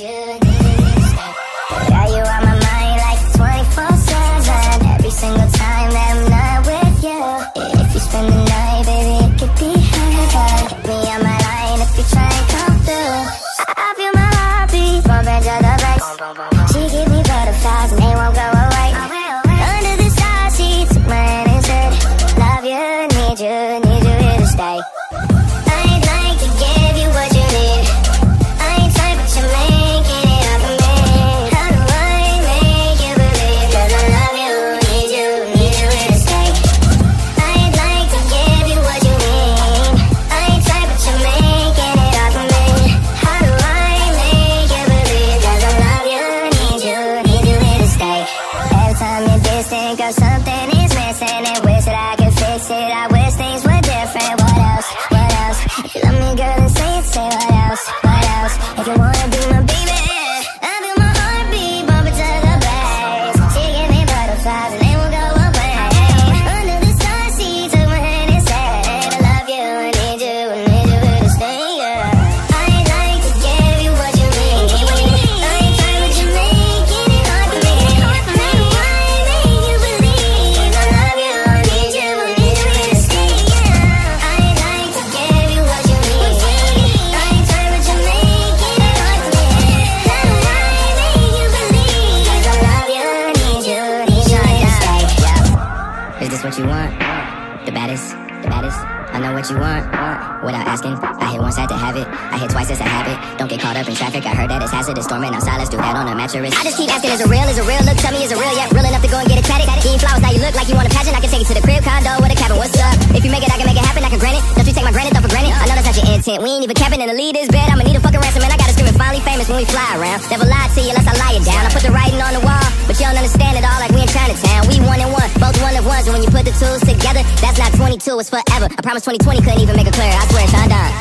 you, you to on my mind like 24-7 Every single time I'm not with you. If you spend the night, baby, it could be heaven Hit me on my line if you try and come through. I, feel my heartbeat. Bumping to the What you want? The baddest, the baddest. I know what you want. Without asking, I hit once, had to have it. I hit twice, it's a habit. Don't get caught up in traffic. I heard that it's hazardous, storming outside. Let's do that on a mattress. I just keep asking, is it real? Is it real? Look, tell me, is it real? Yeah, real enough to go and get it tatted. You flowers, now you look like you want a pageant. I can take you to the crib, condo, with a cabin. What's up? If you make it, I can make it happen. I can grant it. Don't you take my granted, don't for granted. I know that's not your intent. We ain't even capping in the lead bed. I'ma need a fucking ransom, and I gotta scream it finally famous when we fly around. Never lie to you unless I lie it down. I put the writing on the wall, but you don't understand it all like we in Chinatown. We one and one, and when you put the tools together, that's not 22, it's forever. I promise 2020 couldn't even make it clear. I swear it's undone.